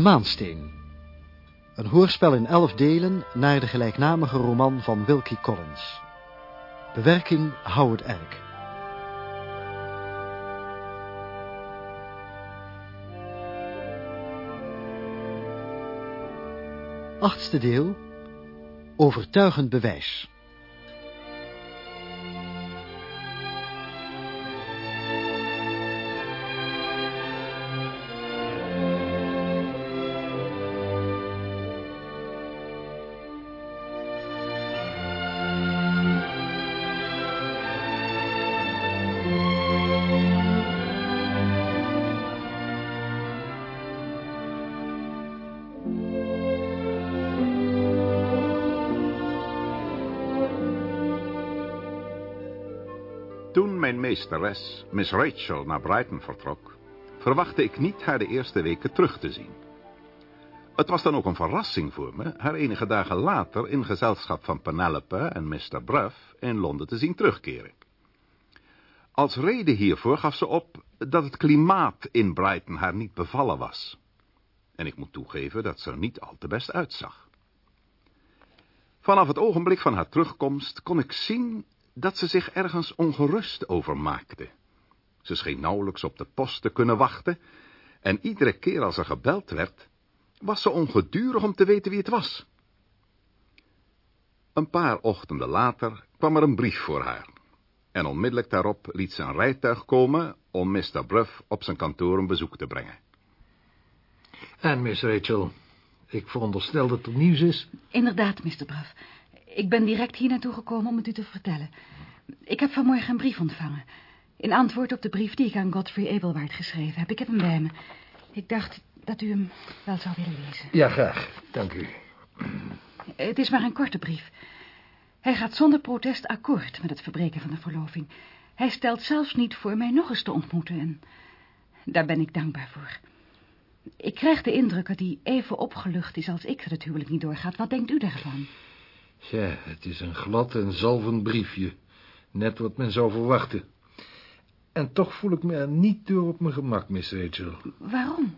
Maansteen. Een hoorspel in elf delen naar de gelijknamige roman van Wilkie Collins. Bewerking Howard Erk. Achtste deel. Overtuigend bewijs. Toen mijn meesteres, Miss Rachel, naar Brighton vertrok, verwachtte ik niet haar de eerste weken terug te zien. Het was dan ook een verrassing voor me haar enige dagen later in gezelschap van Penelope en Mr. Bruff in Londen te zien terugkeren. Als reden hiervoor gaf ze op dat het klimaat in Brighton haar niet bevallen was. En ik moet toegeven dat ze er niet al te best uitzag. Vanaf het ogenblik van haar terugkomst kon ik zien dat ze zich ergens ongerust over maakte. Ze scheen nauwelijks op de post te kunnen wachten, en iedere keer als er gebeld werd, was ze ongedurig om te weten wie het was. Een paar ochtenden later kwam er een brief voor haar, en onmiddellijk daarop liet ze een rijtuig komen om Mr. Bruff op zijn kantoor een bezoek te brengen. En, Miss Rachel, ik veronderstel dat er nieuws is. Inderdaad, Mr. Braff. Ik ben direct hier naartoe gekomen om het u te vertellen. Ik heb vanmorgen een brief ontvangen. In antwoord op de brief die ik aan Godfrey Abelwaard geschreven heb. Ik heb hem bij me. Ik dacht dat u hem wel zou willen lezen. Ja, graag. Dank u. Het is maar een korte brief. Hij gaat zonder protest akkoord met het verbreken van de verloving. Hij stelt zelfs niet voor mij nog eens te ontmoeten en daar ben ik dankbaar voor. Ik krijg de indruk dat hij even opgelucht is als ik dat het huwelijk niet doorgaat. Wat denkt u daarvan? Ja, het is een glad en zalvend briefje. Net wat men zou verwachten. En toch voel ik me er niet door op mijn gemak, Miss Rachel. Waarom?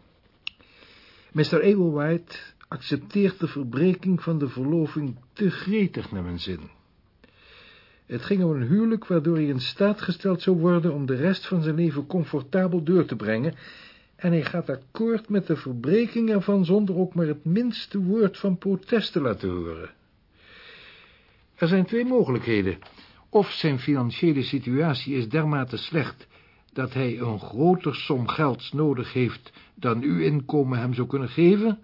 Mr. Ablewhite accepteert de verbreking van de verloving te gretig naar mijn zin. Het ging om een huwelijk waardoor hij in staat gesteld zou worden om de rest van zijn leven comfortabel door te brengen, en hij gaat akkoord met de verbreking ervan zonder ook maar het minste woord van protest te laten horen. Er zijn twee mogelijkheden. Of zijn financiële situatie is dermate slecht dat hij een groter som gelds nodig heeft dan uw inkomen hem zou kunnen geven,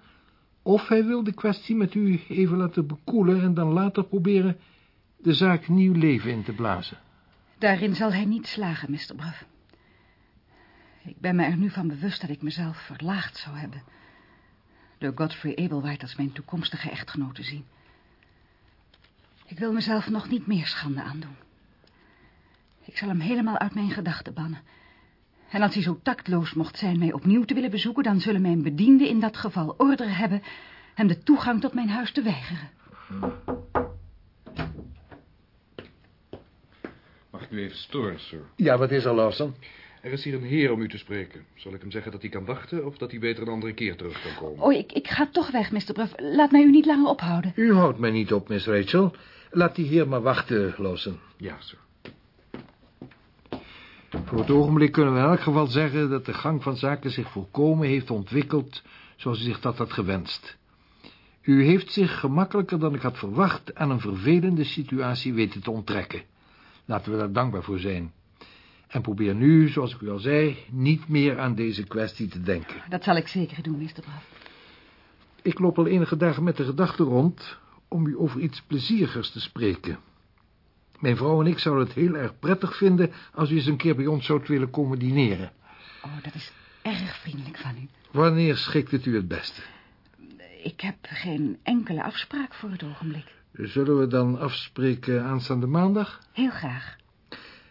of hij wil de kwestie met u even laten bekoelen en dan later proberen de zaak nieuw leven in te blazen. Daarin zal hij niet slagen, Mr. Braff. Ik ben me er nu van bewust dat ik mezelf verlaagd zou hebben. Door Godfrey Abelwaard als mijn toekomstige echtgenoot te zien. Ik wil mezelf nog niet meer schande aandoen. Ik zal hem helemaal uit mijn gedachten bannen. En als hij zo tactloos mocht zijn mij opnieuw te willen bezoeken... dan zullen mijn bedienden in dat geval order hebben... hem de toegang tot mijn huis te weigeren. Mag ik u even storen, sir? Ja, wat is er, Lawson? Er is hier een heer om u te spreken. Zal ik hem zeggen dat hij kan wachten... of dat hij beter een andere keer terug kan komen? Oh, ik, ik ga toch weg, Mr. Bruff. Laat mij u niet langer ophouden. U houdt mij niet op, Miss Rachel. Laat die heer maar wachten, Lawson. Ja, sir. Voor het ogenblik kunnen we in elk geval zeggen dat de gang van zaken zich volkomen heeft ontwikkeld zoals u zich dat had gewenst. U heeft zich gemakkelijker dan ik had verwacht aan een vervelende situatie weten te onttrekken. Laten we daar dankbaar voor zijn. En probeer nu, zoals ik u al zei, niet meer aan deze kwestie te denken. Dat zal ik zeker doen, Mr. Braff. Ik loop al enige dagen met de gedachte rond om u over iets plezierigers te spreken. Mijn vrouw en ik zouden het heel erg prettig vinden als u eens een keer bij ons zou willen komen dineren. Oh, dat is erg vriendelijk van u. Wanneer schikt het u het beste? Ik heb geen enkele afspraak voor het ogenblik. Zullen we dan afspreken aanstaande maandag? Heel graag.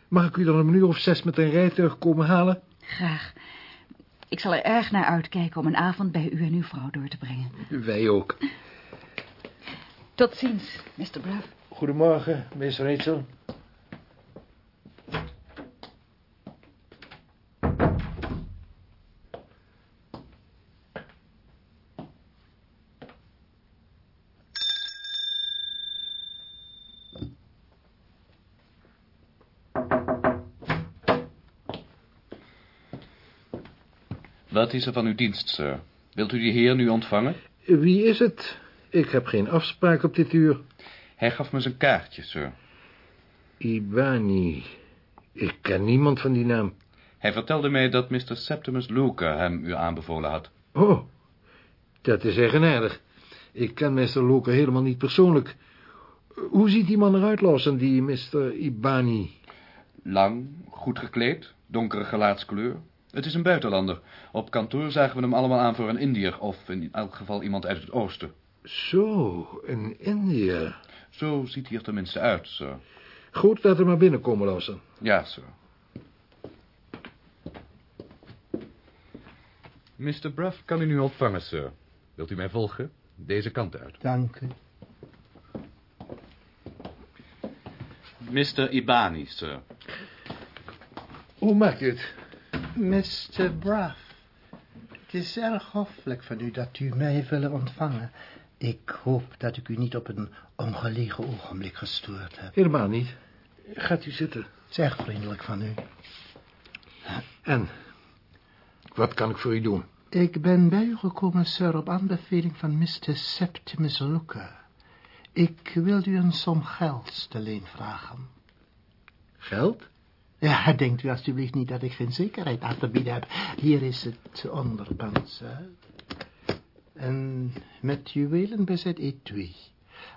Mag ik u dan om een uur of zes met een rijtuig komen halen? Graag. Ik zal er erg naar uitkijken om een avond bij u en uw vrouw door te brengen. Wij ook. Tot ziens, Mr. Bruff. Goedemorgen, Miss Rachel. Wat is er van uw dienst, sir? Wilt u die heer nu ontvangen? Wie is het? Ik heb geen afspraak op dit uur. Hij gaf me zijn kaartje, sir. Ibani. Ik ken niemand van die naam. Hij vertelde mij dat Mr. Septimus Luca hem u aanbevolen had. Oh, dat is eigenaardig. Ik ken Mr. Loker helemaal niet persoonlijk. Hoe ziet die man eruit, Lawson, die Mr. Ibani? Lang, goed gekleed, donkere gelaatskleur. Het is een buitenlander. Op kantoor zagen we hem allemaal aan voor een Indiër... of in elk geval iemand uit het oosten. Zo, een Indiër. Zo ziet hij er tenminste uit, sir. Goed, laat hem maar binnenkomen, Lawson. Ja, sir. Mr. Bruff kan u nu ontvangen, sir. Wilt u mij volgen? Deze kant uit. Dank u. Mr. Ibani, sir. Hoe maakt u het? Mr. Braff, het is erg hoffelijk van u dat u mij willen ontvangen. Ik hoop dat ik u niet op een ongelegen ogenblik gestoord heb. Helemaal niet. Gaat u zitten. Het is erg vriendelijk van u. En, wat kan ik voor u doen? Ik ben bij u gekomen, sir, op aanbeveling van Mr. Septimus Looker. Ik wil u een som geld te leen vragen. Geld? Ja, denkt u alstublieft niet dat ik geen zekerheid aan te bieden heb. Hier is het onderpand, sir. En met juwelen bezet etui.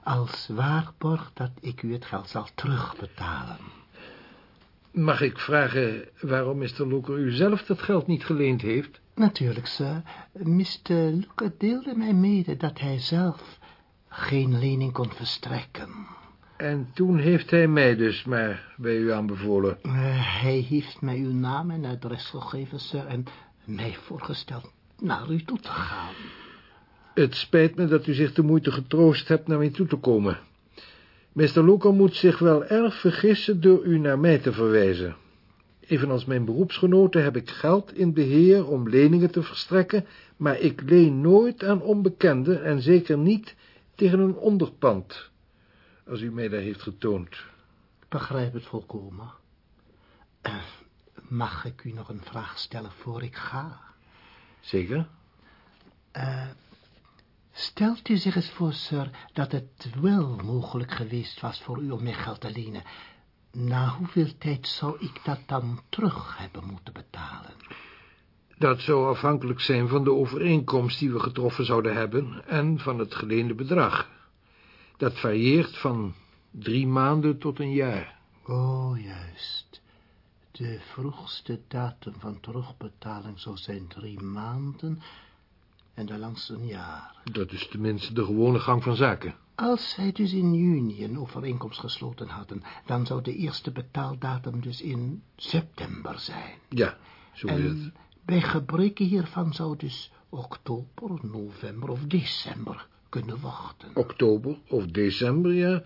Als waarborg dat ik u het geld zal terugbetalen. Mag ik vragen waarom Mr. Looker u zelf dat geld niet geleend heeft? Natuurlijk, sir. Mr. Looker deelde mij mede dat hij zelf geen lening kon verstrekken. En toen heeft hij mij dus maar bij u aanbevolen. Uh, hij heeft mij uw naam en adres gegeven, sir, en mij voorgesteld naar u toe te gaan. Het spijt me dat u zich de moeite getroost hebt naar mij toe te komen. Mr. Looker moet zich wel erg vergissen door u naar mij te verwijzen. Evenals mijn beroepsgenoten heb ik geld in beheer om leningen te verstrekken, maar ik leen nooit aan onbekenden en zeker niet tegen een onderpand, als u mij dat heeft getoond. Ik begrijp het volkomen. Uh, mag ik u nog een vraag stellen voor ik ga? Zeker. Uh, stelt u zich eens voor, sir, dat het wel mogelijk geweest was voor u om mij geld te lenen. Na hoeveel tijd zou ik dat dan terug hebben moeten betalen? Dat zou afhankelijk zijn van de overeenkomst die we getroffen zouden hebben en van het geleende bedrag. Dat varieert van drie maanden tot een jaar. Oh, juist. De vroegste datum van terugbetaling zou zijn drie maanden en de langste een jaar. Dat is tenminste de gewone gang van zaken. Als zij dus in juni een overeenkomst gesloten hadden, dan zou de eerste betaaldatum dus in september zijn. Ja, zo is het. bij gebreke hiervan zou dus oktober, november of december kunnen wachten. Oktober of december, ja.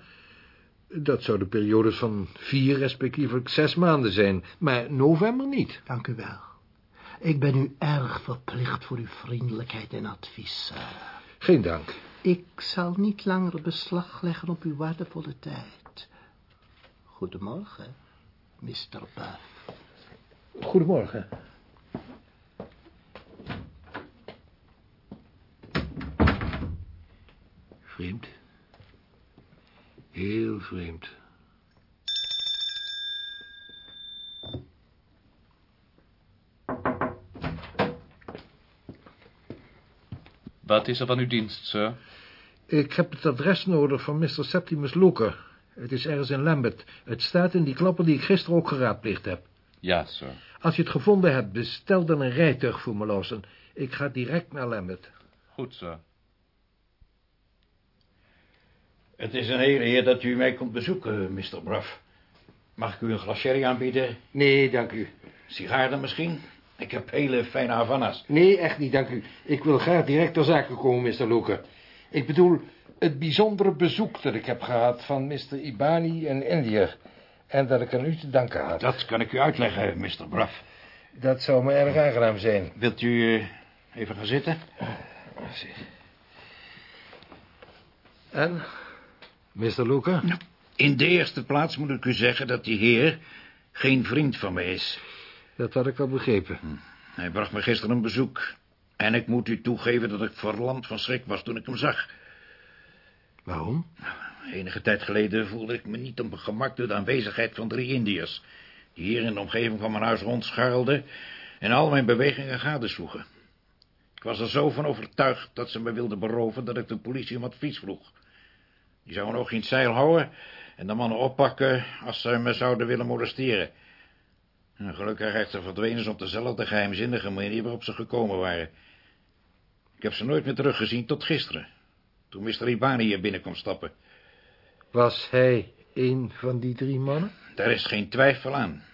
Dat zouden periodes van vier, respectievelijk zes maanden zijn, maar november niet. Dank u wel. Ik ben u erg verplicht voor uw vriendelijkheid en advies. Geen dank. Ik zal niet langer beslag leggen op uw waardevolle tijd. Goedemorgen, Mr. Buff. Goedemorgen. Vreemd. Heel vreemd. Wat is er van uw dienst, sir? Ik heb het adres nodig van Mr. Septimus Looker. Het is ergens in Lambert. Het staat in die klappen die ik gisteren ook geraadpleegd heb. Ja, sir. Als je het gevonden hebt, bestel dan een rijtuig voor me, Lawson. Ik ga direct naar Lambert. Goed, sir. Het is een hele eer dat u mij komt bezoeken, Mr. Bruff. Mag ik u een glas sherry aanbieden? Nee, dank u. Sigaar dan misschien? Ik heb hele fijne Havana's. Nee, echt niet, dank u. Ik wil graag direct ter zake komen, Mr. Loker. Ik bedoel, het bijzondere bezoek dat ik heb gehad van Mr. Ibani en Indiër. En dat ik aan u te danken had. Dat kan ik u uitleggen, Mr. Bruff. Dat zou me erg aangenaam zijn. Wilt u uh, even gaan zitten? En, Mr. Looker? In de eerste plaats moet ik u zeggen dat die heer geen vriend van mij is. Dat had ik al begrepen. Hij bracht me gisteren een bezoek. En ik moet u toegeven dat ik verlamd van schrik was toen ik hem zag. Waarom? Enige tijd geleden voelde ik me niet op mijn gemak door de aanwezigheid van drie Indiërs... die hier in de omgeving van mijn huis rondscharrelden... en al mijn bewegingen gadesloegen. Ik was er zo van overtuigd dat ze me wilden beroven... dat ik de politie om advies vroeg. Die zouden ook geen zeil houden... en de mannen oppakken als ze me zouden willen molesteren. En gelukkig echter verdwenen ze op dezelfde geheimzinnige manier waarop ze gekomen waren. Ik heb ze nooit meer teruggezien tot gisteren... toen Mr. Ibani hier binnen kwam stappen... Was hij een van die drie mannen? Daar is geen twijfel aan.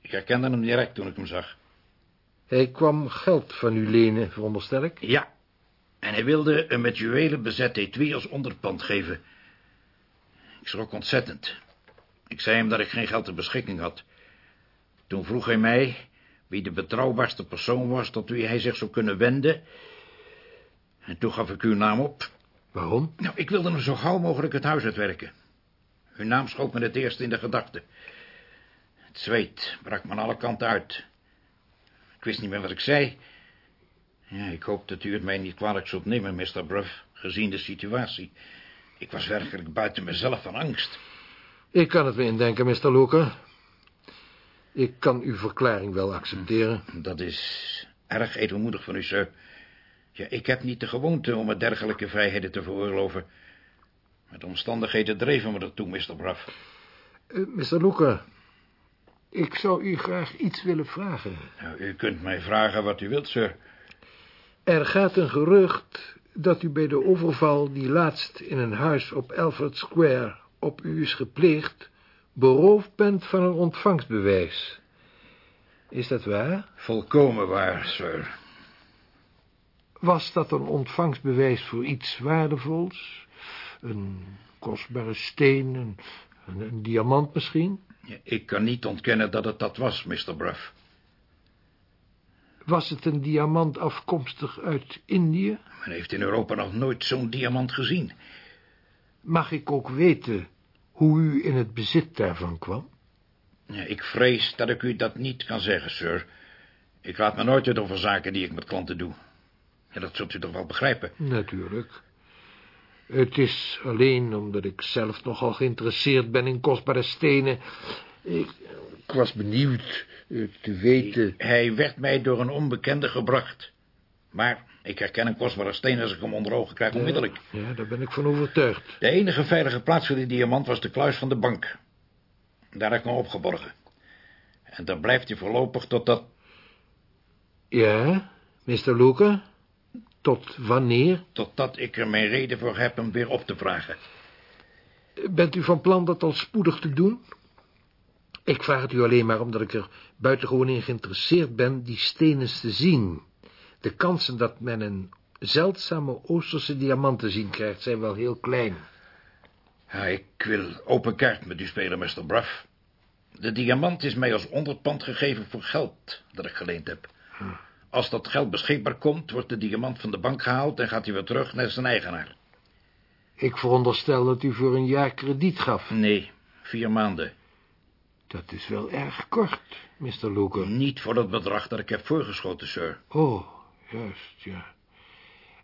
Ik herkende hem direct toen ik hem zag. Hij kwam geld van u lenen, veronderstel ik? Ja, en hij wilde een met juwelen bezet etui als onderpand geven. Ik schrok ontzettend. Ik zei hem dat ik geen geld ter beschikking had. Toen vroeg hij mij wie de betrouwbaarste persoon was tot wie hij zich zou kunnen wenden. En toen gaf ik uw naam op. Waarom? Nou, ik wilde hem zo gauw mogelijk het huis uitwerken. Uw naam schoot me het eerst in de gedachten. Het zweet brak me aan alle kanten uit. Ik wist niet meer wat ik zei. Ja, ik hoop dat u het mij niet kwalijk zult nemen, Mr. Bruff, gezien de situatie. Ik was werkelijk buiten mezelf van angst. Ik kan het me indenken, Mr. Loker. Ik kan uw verklaring wel accepteren. Dat is erg edelmoedig van u, sir. Ja, ik heb niet de gewoonte om me dergelijke vrijheden te veroorloven. De omstandigheden dreven me ertoe, Mr. Bruff. Uh, Mr. Loker, ik zou u graag iets willen vragen. Nou, u kunt mij vragen wat u wilt, sir. Er gaat een gerucht dat u bij de overval die laatst in een huis op Alfred Square op u is gepleegd, beroofd bent van een ontvangstbewijs. Is dat waar? Volkomen waar, sir. Was dat een ontvangstbewijs voor iets waardevols? Een kostbare steen, een, een, een diamant misschien? Ja, ik kan niet ontkennen dat het dat was, Mr. Bruff. Was het een diamant afkomstig uit Indië? Men heeft in Europa nog nooit zo'n diamant gezien. Mag ik ook weten hoe u in het bezit daarvan kwam? Ik vrees dat ik u dat niet kan zeggen, sir. Ik laat me nooit uit over zaken die ik met klanten doe. Ja, dat zult u toch wel begrijpen? Natuurlijk. Het is alleen omdat ik zelf nogal geïnteresseerd ben in kostbare stenen. Ik, ik was benieuwd uh, te weten... Hij werd mij door een onbekende gebracht. Maar ik herken een kostbare steen als ik hem onder ogen krijg onmiddellijk. Ja, daar ben ik van overtuigd. De enige veilige plaats voor die diamant was de kluis van de bank. Daar heb ik hem opgeborgen. En daar blijft hij voorlopig totdat... Ja, Mr. Luca? Tot wanneer? Totdat ik er mijn reden voor heb hem weer op te vragen. Bent u van plan dat al spoedig te doen? Ik vraag het u alleen maar omdat ik er buitengewoon in geïnteresseerd ben die stenen te zien. De kansen dat men een zeldzame Oosterse diamant te zien krijgt zijn wel heel klein. Ja, ik wil open kaart met u spelen, Mr. Bruff. De diamant is mij als onderpand gegeven voor geld dat ik geleend heb. Hm. Als dat geld beschikbaar komt, wordt de diamant van de bank gehaald... en gaat hij weer terug naar zijn eigenaar. Ik veronderstel dat u voor een jaar krediet gaf. Nee, vier maanden. Dat is wel erg kort, Mr. Luker. Niet voor dat bedrag dat ik heb voorgeschoten, sir. Oh, juist, ja.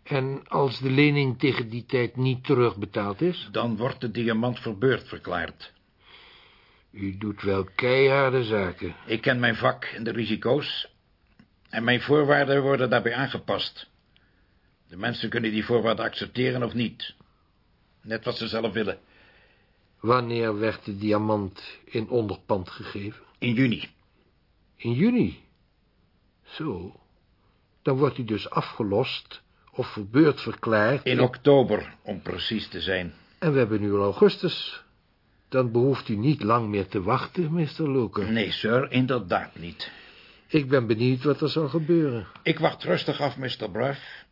En als de lening tegen die tijd niet terugbetaald is? Dan wordt de diamant verbeurd verklaard. U doet wel keiharde zaken. Ik ken mijn vak en de risico's... En mijn voorwaarden worden daarbij aangepast. De mensen kunnen die voorwaarden accepteren of niet. Net wat ze zelf willen. Wanneer werd de diamant in onderpand gegeven? In juni. In juni? Zo. Dan wordt hij dus afgelost of verbeurd verklaard... In oktober, om precies te zijn. En we hebben nu al augustus. Dan behoeft u niet lang meer te wachten, Mr. Luker. Nee, sir, inderdaad niet. Ik ben benieuwd wat er zal gebeuren. Ik wacht rustig af, Mr. Bruff.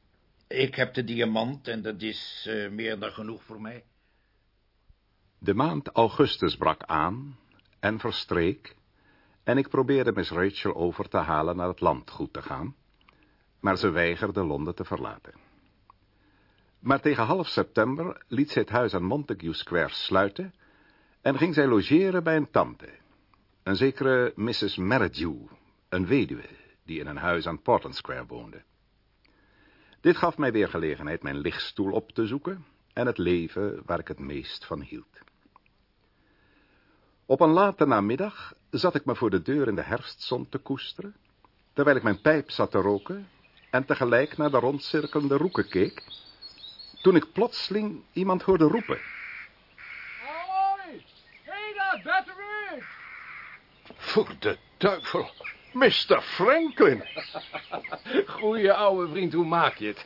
Ik heb de diamant en dat is uh, meer dan genoeg voor mij. De maand augustus brak aan en verstreek... en ik probeerde Miss Rachel over te halen naar het landgoed te gaan... maar ze weigerde Londen te verlaten. Maar tegen half september liet zij het huis aan Montague Square sluiten... en ging zij logeren bij een tante, een zekere Mrs. Merridew een weduwe, die in een huis aan Portland Square woonde. Dit gaf mij weer gelegenheid mijn lichtstoel op te zoeken en het leven waar ik het meest van hield. Op een late namiddag zat ik me voor de deur in de herfstzon te koesteren, terwijl ik mijn pijp zat te roken en tegelijk naar de rondcirkelende roeken keek, toen ik plotseling iemand hoorde roepen. Hoi! Hey daar, Battery! Voor de duivel, Mr. Franklin. Goeie oude vriend, hoe maak je het?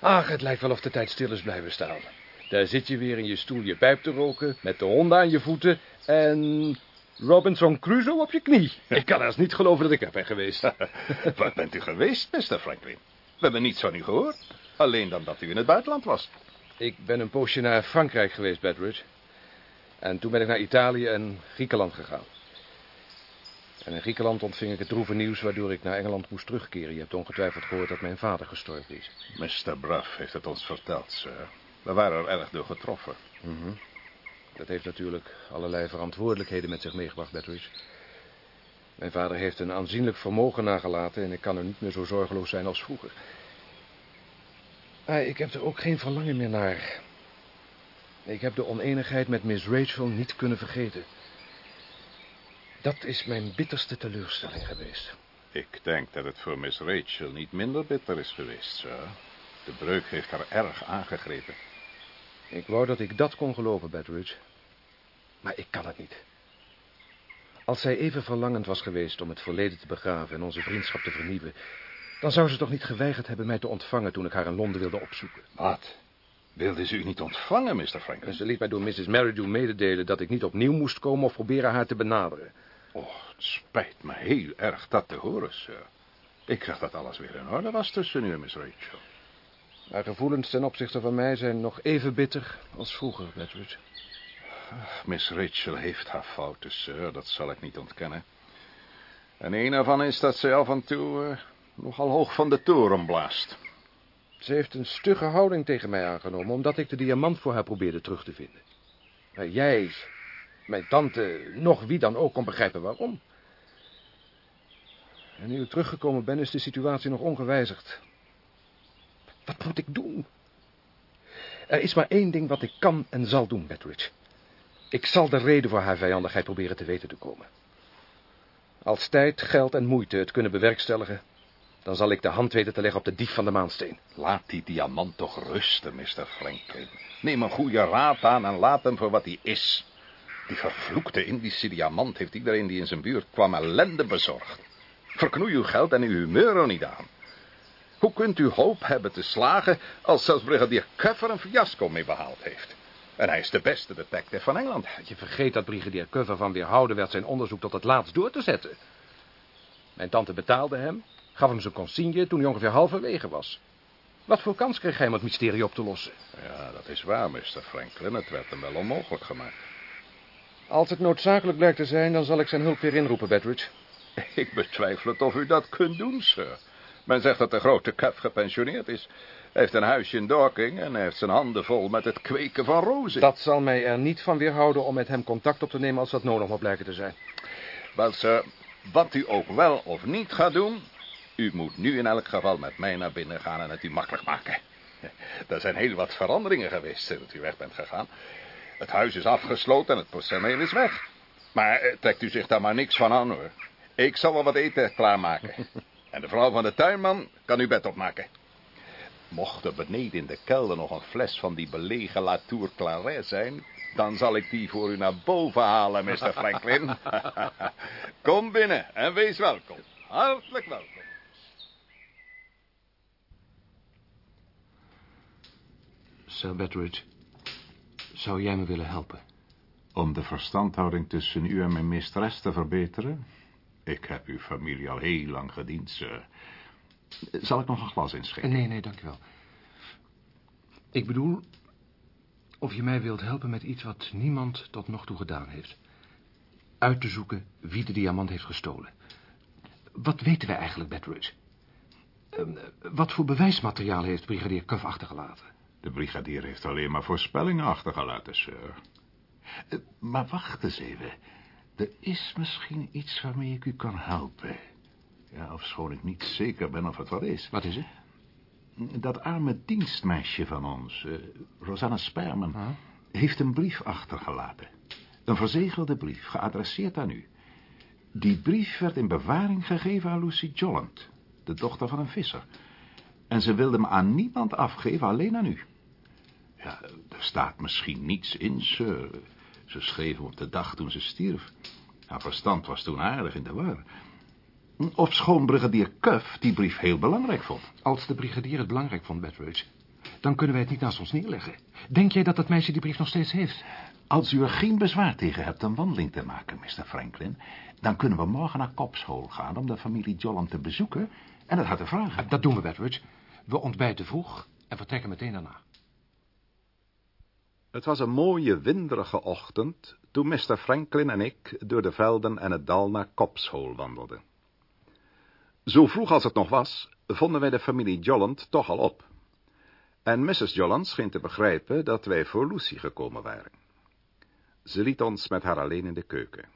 Ach, het lijkt wel of de tijd stil is blijven staan. Daar zit je weer in je stoel je pijp te roken, met de honden aan je voeten en Robinson Crusoe op je knie. Ik kan haast niet geloven dat ik er ben geweest. Wat bent u geweest, Mr. Franklin? We hebben niets van u gehoord. Alleen dan dat u in het buitenland was. Ik ben een poosje naar Frankrijk geweest, Bedridge. En toen ben ik naar Italië en Griekenland gegaan. En in Griekenland ontving ik het droeve nieuws waardoor ik naar Engeland moest terugkeren. Je hebt ongetwijfeld gehoord dat mijn vader gestorven is. Mr. Bruff heeft het ons verteld, sir. We waren er erg door getroffen. Mhm. Dat heeft natuurlijk allerlei verantwoordelijkheden met zich meegebracht, Bedridge. Mijn vader heeft een aanzienlijk vermogen nagelaten en ik kan er niet meer zo zorgeloos zijn als vroeger. Maar ik heb er ook geen verlangen meer naar. Ik heb de oneenigheid met Miss Rachel niet kunnen vergeten. Dat is mijn bitterste teleurstelling geweest. Ik denk dat het voor Miss Rachel niet minder bitter is geweest, sir. De breuk heeft haar erg aangegrepen. Ik wou dat ik dat kon geloven, Bedridge. Maar ik kan het niet. Als zij even verlangend was geweest om het verleden te begraven en onze vriendschap te vernieuwen, dan zou ze toch niet geweigerd hebben mij te ontvangen toen ik haar in Londen wilde opzoeken. Wat? Wilde ze u niet ontvangen, Mr. En Franklin? ze liet mij door Mrs. Merridew mededelen dat ik niet opnieuw moest komen of proberen haar te benaderen. Oh, het spijt me heel erg dat te horen, sir. Ik zag dat alles weer in orde was tussen u en Miss Rachel. Haar gevoelens ten opzichte van mij zijn nog even bitter als vroeger, Bedridge. Miss Rachel heeft haar fouten, sir, dat zal ik niet ontkennen. En een ervan is dat ze af en toe eh, nogal hoog van de toren blaast. Ze heeft een stugge houding tegen mij aangenomen... omdat ik de diamant voor haar probeerde terug te vinden. Maar jij, mijn tante, nog wie dan ook kon begrijpen waarom. En nu ik teruggekomen ben, is de situatie nog ongewijzigd. Wat ik doen? Er is maar één ding wat ik kan en zal doen, Betteridge. Ik zal de reden voor haar vijandigheid proberen te weten te komen. Als tijd, geld en moeite het kunnen bewerkstelligen... dan zal ik de hand weten te leggen op de dief van de maansteen. Laat die diamant toch rusten, Mr. Franklin. Neem een goede raad aan en laat hem voor wat hij is. Die vervloekte Indische diamant heeft iedereen die in zijn buurt kwam ellende bezorgd. Verknoei uw geld en uw humeur er niet aan. Hoe kunt u hoop hebben te slagen als zelfs brigadier Cuffer een fiasco mee behaald heeft? En hij is de beste detective van Engeland. Je vergeet dat brigadier Cover van weerhouden werd zijn onderzoek tot het laatst door te zetten. Mijn tante betaalde hem, gaf hem zijn consigne toen hij ongeveer halverwege was. Wat voor kans kreeg hij om het mysterie op te lossen? Ja, dat is waar, Mr. Franklin. Het werd hem wel onmogelijk gemaakt. Als het noodzakelijk blijkt te zijn, dan zal ik zijn hulp weer inroepen, Bedridge. Ik betwijfel het of u dat kunt doen, sir. Men zegt dat de grote Cuff gepensioneerd is. Hij heeft een huisje in Dorking en hij heeft zijn handen vol met het kweken van rozen. Dat zal mij er niet van weerhouden om met hem contact op te nemen als dat nodig moet blijken te zijn. Wel, sir, wat u ook wel of niet gaat doen... u moet nu in elk geval met mij naar binnen gaan en het u makkelijk maken. Er zijn heel wat veranderingen geweest sinds u weg bent gegaan. Het huis is afgesloten en het personeel is weg. Maar eh, trekt u zich daar maar niks van aan, hoor. Ik zal wel wat eten klaarmaken. En de vrouw van de tuinman kan uw bed opmaken. Mocht er beneden in de kelder nog een fles van die belegen Latour Claret zijn... dan zal ik die voor u naar boven halen, Mr. Franklin. Kom binnen en wees welkom. Hartelijk welkom. Sir Betteridge, zou jij me willen helpen? Om de verstandhouding tussen u en mijn meesteres te verbeteren? Ik heb uw familie al heel lang gediend, sir. Zal ik nog een glas inschenken? Nee, nee, dankjewel. Ik bedoel, of je mij wilt helpen met iets wat niemand tot nog toe gedaan heeft. Uit te zoeken wie de diamant heeft gestolen. Wat weten wij eigenlijk, Betteridge? Ehm, wat voor bewijsmateriaal heeft brigadier Cuff achtergelaten? De brigadier heeft alleen maar voorspellingen achtergelaten, sir. Eh, Maar wacht eens even. Er is misschien iets waarmee ik u kan helpen. Ja, ofschoon ik niet zeker ben of het wel is. Wat is het? Dat arme dienstmeisje van ons, uh, Rosanna Sperman, heeft een brief achtergelaten. Een verzegelde brief, geadresseerd aan u. Die brief werd in bewaring gegeven aan Lucy Jolland, de dochter van een visser. En ze wilde hem aan niemand afgeven, alleen aan u. Ja, er staat misschien niets in, sir. Ze schreef op de dag toen ze stierf. Haar verstand was toen aardig in de war. Of schoon brigadier Cuff die brief heel belangrijk vond. Als de brigadier het belangrijk vond, Bedridge, dan kunnen wij het niet naast ons neerleggen. Denk jij dat dat meisje die brief nog steeds heeft? Als u er geen bezwaar tegen hebt een wandeling te maken, Mr. Franklin... dan kunnen we morgen naar Kopshol gaan om de familie Jolland te bezoeken... en het haar te vragen. Dat doen we, Bedridge. We ontbijten vroeg en vertrekken meteen daarna. Het was een mooie, winderige ochtend... toen Mr. Franklin en ik door de velden en het dal naar Kopshol wandelden. Zo vroeg als het nog was, vonden wij de familie Jolland toch al op. En Mrs. Jolland scheen te begrijpen dat wij voor Lucy gekomen waren. Ze liet ons met haar alleen in de keuken.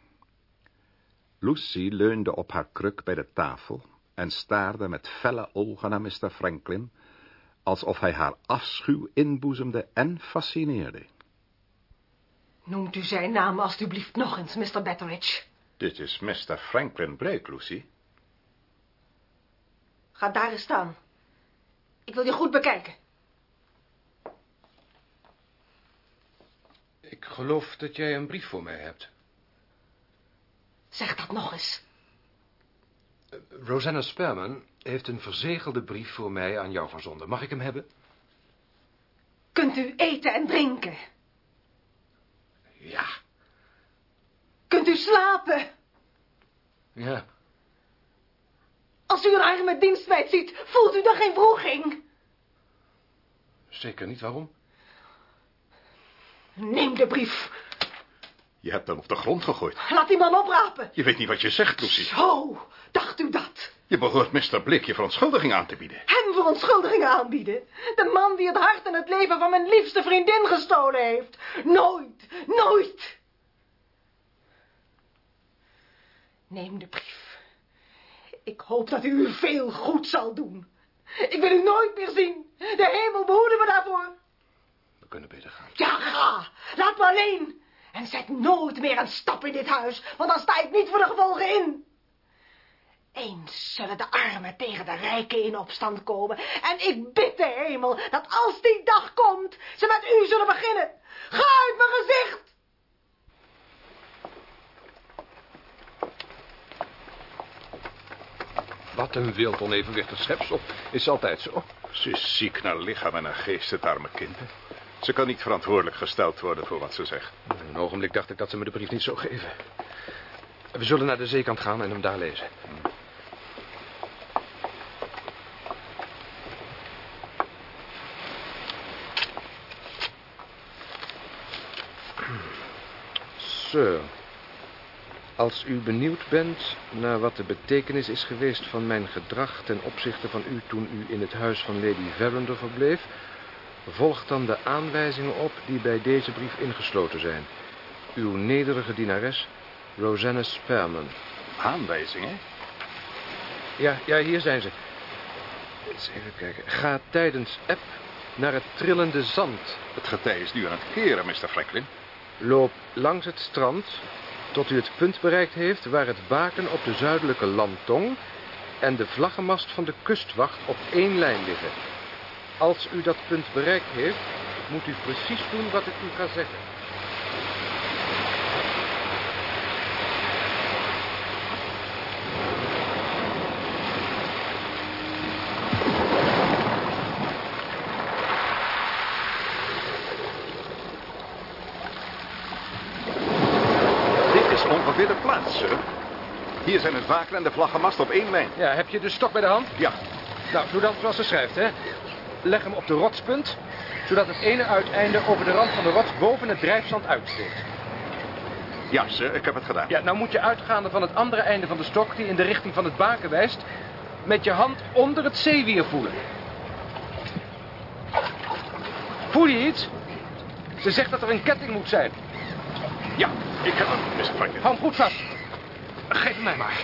Lucy leunde op haar kruk bij de tafel en staarde met felle ogen naar Mr. Franklin, alsof hij haar afschuw inboezemde en fascineerde. Noemt u zijn naam alstublieft nog eens, Mr. Betteridge. Dit is Mr. Franklin Blake, Lucy. Ga daar eens staan. Ik wil je goed bekijken. Ik geloof dat jij een brief voor mij hebt. Zeg dat nog eens. Rosanna Sperman heeft een verzegelde brief voor mij aan jou verzonden. Mag ik hem hebben? Kunt u eten en drinken? Ja. Kunt u slapen? Ja. Als u een arme dienstmeid ziet, voelt u dan geen wroeging? Zeker niet, waarom? Neem de brief. Je hebt hem op de grond gegooid. Laat die man oprapen. Je weet niet wat je zegt, Lucy. Zo, dacht u dat? Je behoort Mr. Blake je verontschuldiging aan te bieden. Hem verontschuldigingen aanbieden? De man die het hart en het leven van mijn liefste vriendin gestolen heeft. Nooit, nooit. Neem de brief. Ik hoop dat u u veel goed zal doen. Ik wil u nooit meer zien. De hemel behoede me daarvoor. We kunnen beter gaan. Ja, ga. Laat me alleen. En zet nooit meer een stap in dit huis, want dan sta ik niet voor de gevolgen in. Eens zullen de armen tegen de rijken in opstand komen. En ik bid de hemel dat als die dag komt, ze met u zullen beginnen. Ga uit mijn gezicht! Wat een wild onevenwichtig schepsel. Is altijd zo. Ze is ziek naar lichaam en naar geest, het arme kind. Ze kan niet verantwoordelijk gesteld worden voor wat ze zegt. In een ogenblik dacht ik dat ze me de brief niet zou geven. We zullen naar de zeekant gaan en hem daar lezen. Sir, als u benieuwd bent naar wat de betekenis is geweest van mijn gedrag ten opzichte van u toen u in het huis van Lady Verinder verbleef, volgt dan de aanwijzingen op die bij deze brief ingesloten zijn. Uw nederige dienares, Rosanna Sperman. Aanwijzingen? Ja, ja, hier zijn ze. Eens even kijken. Ga tijdens eb naar het trillende zand. Het getij is nu aan het keren, Mr. Franklin. Loop langs het strand tot u het punt bereikt heeft waar het baken op de zuidelijke landtong en de vlaggenmast van de kustwacht op één lijn liggen. Als u dat punt bereikt heeft, moet u precies doen wat ik u ga zeggen. Dit is ongeveer de plaats, sir. Hier zijn het waken en de vlaggenmast op één lijn. Ja, heb je de stok bij de hand? Ja. Nou, doe dan zoals ze schrijft, hè. Leg hem op de rotspunt, zodat het ene uiteinde over de rand van de rots boven het drijfzand uitsteekt. Ja, sir, ik heb het gedaan. Ja, nou moet je uitgaande van het andere einde van de stok, die in de richting van het baken wijst, met je hand onder het zeewier voelen. Voel je iets? Ze zegt dat er een ketting moet zijn. Ja, ik heb hem, Mr. Franklin. Hou hem goed vast. Geef mij maar.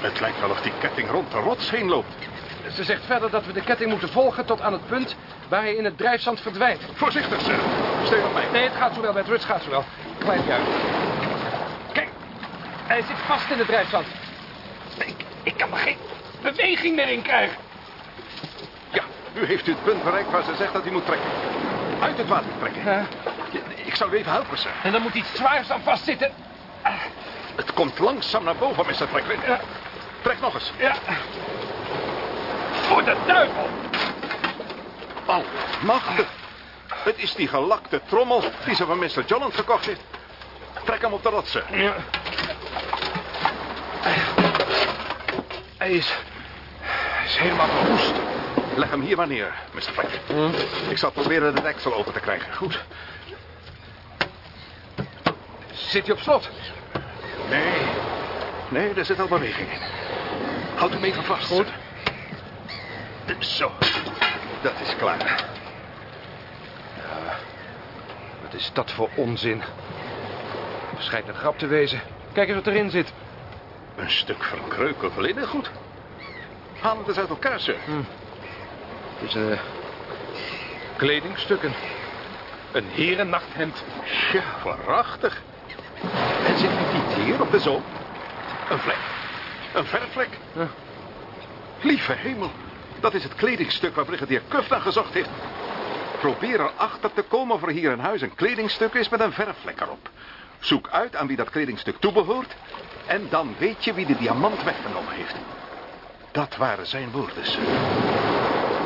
Het lijkt wel of die ketting rond de rots heen loopt. Ze zegt verder dat we de ketting moeten volgen tot aan het punt waar hij in het drijfzand verdwijnt. Voorzichtig, sir. Steun op mij. Nee, het gaat zo wel, het gaat zo wel. Klein juist. Kijk, hij zit vast in het drijfzand. Ik, ik kan er geen beweging meer in krijgen. Ja, nu heeft u het punt bereikt waar ze zegt dat u moet trekken. Uit het water trekken. Ja. Ik zal u even helpen, sir. En dan moet iets zwaars aan vastzitten. Het komt langzaam naar boven, Mr. Franklin. Ja. Trek nog eens. Ja. Voor de duivel! Almachtig. Het is die gelakte trommel die ze van Mr. Jolland gekocht heeft. Trek hem op de rotsen. Ja. Hij is... Hij is helemaal verwoest. Leg hem hier maar neer, Mr. Franklin. Ik zal proberen de deksel open te krijgen. Goed. Zit hij op slot? Nee. Nee, er zit al beweging in. Houd hem even vast. Goed. Zo. Dat is klaar. Wat is dat voor onzin? Schijnt een grap te wezen. Kijk eens wat erin zit. Een stuk verkreukeld linnengoed. Haal het eens uit elkaar, sir. Het is een... kledingstukken. Een herennachthemd. Ja, waarachtig. En zit u niet hier op de zoom? Een vlek. Een verfvlek. Ja. Lieve hemel. Dat is het kledingstuk waar brigadier Cuff naar gezocht heeft. Probeer erachter te komen of er hier in huis een kledingstuk is met een verfvlek erop. Zoek uit aan wie dat kledingstuk toebehoort. En dan weet je wie de diamant weggenomen heeft. Dat waren zijn woorden. sir.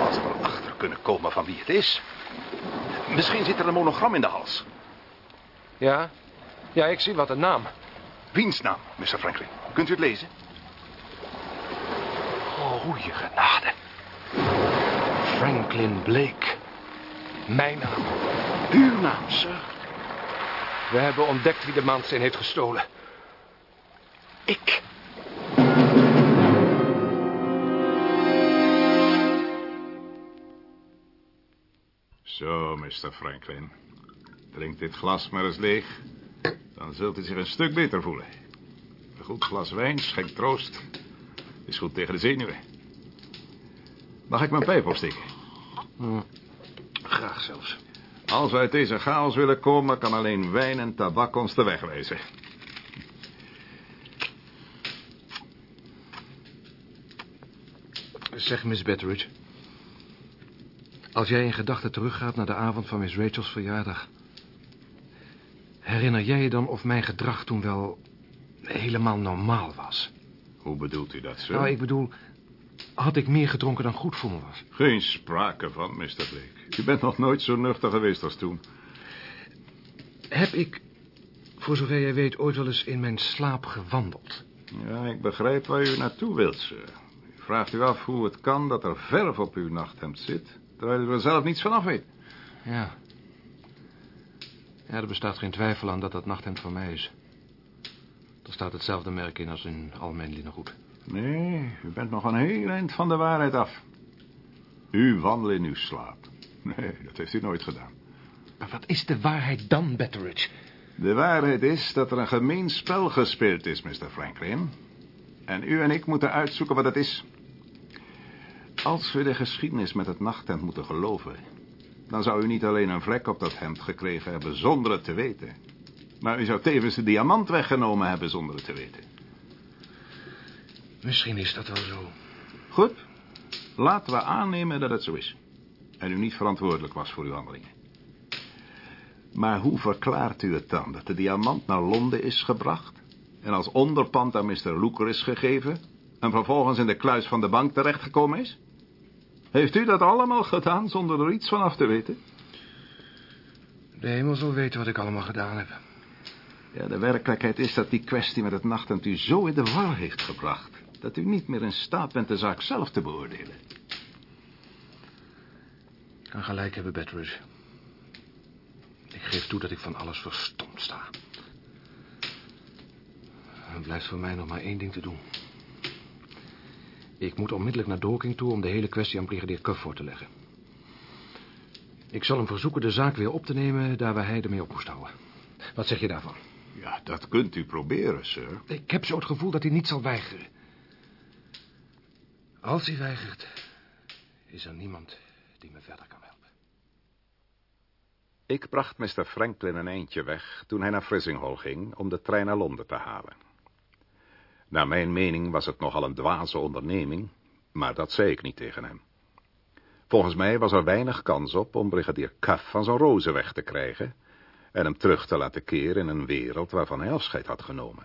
Als we erachter kunnen komen van wie het is. Misschien zit er een monogram in de hals. Ja? Ja, ik zie wat een naam. Wiens naam, Mr. Franklin? Kunt u het lezen? Oh, je genade. Franklin Blake. Mijn naam. Uw naam, sir. We hebben ontdekt wie de maansteen heeft gestolen. Ik. Zo, Mr. Franklin. Drink dit glas maar eens leeg. Dan zult u zich een stuk beter voelen. Een goed glas wijn schenkt troost. Is goed tegen de zenuwen. Mag ik mijn pijp opsteken? Graag zelfs. Als we uit deze chaos willen komen, kan alleen wijn en tabak ons de weg wijzen. Zeg, Miss Betteridge. Als jij in gedachten teruggaat naar de avond van Miss Rachel's verjaardag... herinner jij je dan of mijn gedrag toen wel helemaal normaal was? Hoe bedoelt u dat, sir? Nou, ik bedoel, had ik meer gedronken dan goed voor me was? Geen sprake van, Mr. Blake. U bent nog nooit zo nuchter geweest als toen. Heb ik, voor zover jij weet, ooit wel eens in mijn slaap gewandeld? Ja, ik begrijp waar u naartoe wilt, sir. U vraagt u af hoe het kan dat er verf op uw nachthemd zit... terwijl u er zelf niets van af weet. Ja. Ja, er bestaat geen twijfel aan dat dat nachthemd van mij is. Er staat hetzelfde merk in als in al mijn linnengoed. Nee, u bent nog een heel eind van de waarheid af. U wandelt in uw slaap. Nee, dat heeft u nooit gedaan. Maar wat is de waarheid dan, Betteridge? De waarheid is dat er een gemeen spel gespeeld is, Mr. Franklin. En u en ik moeten uitzoeken wat het is. Als we de geschiedenis met het nachthemd moeten geloven... dan zou u niet alleen een vlek op dat hemd gekregen hebben zonder het te weten... maar u zou tevens de diamant weggenomen hebben zonder het te weten. Misschien is dat wel zo. Goed, laten we aannemen dat het zo is. En u niet verantwoordelijk was voor uw handelingen. Maar hoe verklaart u het dan dat de diamant naar Londen is gebracht... en als onderpand aan Mr. Looker is gegeven... en vervolgens in de kluis van de bank terechtgekomen is? Heeft u dat allemaal gedaan zonder er iets van af te weten? De hemel zal weten wat ik allemaal gedaan heb. Ja, de werkelijkheid is dat die kwestie met het nachthemd u zo in de war heeft gebracht... dat u niet meer in staat bent de zaak zelf te beoordelen. Ik kan gelijk hebben, Betteridge. Ik geef toe dat ik van alles verstomd sta. Er blijft voor mij nog maar één ding te doen. Ik moet onmiddellijk naar Dorking toe om de hele kwestie aan brigadier Cuff voor te leggen. Ik zal hem verzoeken de zaak weer op te nemen daar waar hij ermee op moest houden. Wat zeg je daarvan? Ja, dat kunt u proberen, sir. Ik heb zo het gevoel dat hij niet zal weigeren. Als hij weigert, is er niemand die me verder kan helpen. Ik bracht Mr. Franklin een eindje weg toen hij naar Frizinghall ging om de trein naar Londen te halen. Naar mijn mening was het nogal een dwaze onderneming, maar dat zei ik niet tegen hem. Volgens mij was er weinig kans op om brigadier Cuff van zijn rozen weg te krijgen en hem terug te laten keren in een wereld waarvan hij afscheid had genomen.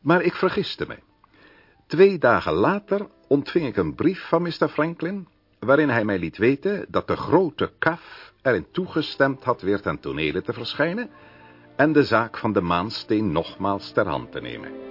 Maar ik vergiste me. Twee dagen later ontving ik een brief van Mr. Franklin, waarin hij mij liet weten dat de grote Cuff erin toegestemd had weer ten tonele te verschijnen en de zaak van de maansteen nogmaals ter hand te nemen.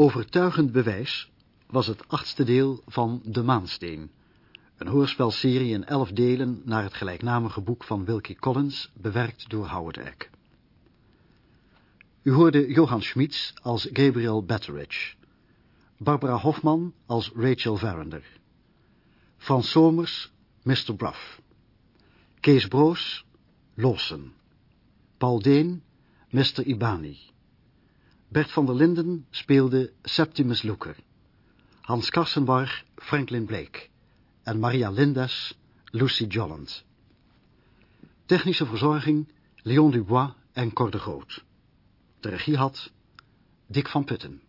Overtuigend bewijs was het achtste deel van De Maansteen, een hoorspelserie in elf delen naar het gelijknamige boek van Wilkie Collins, bewerkt door Howard Eck. U hoorde Johan Schmitz als Gabriel Betteridge, Barbara Hofman als Rachel Verinder, Frans Somers, Mr. Bruff, Kees Broos, Lawson, Paul Deen, Mr. Ibani, Bert van der Linden speelde Septimus Luker, Hans Karsenbarg, Franklin Blake en Maria Lindes, Lucy Jolland. Technische verzorging, Leon Dubois en Cor de Groot. De regie had Dick van Putten.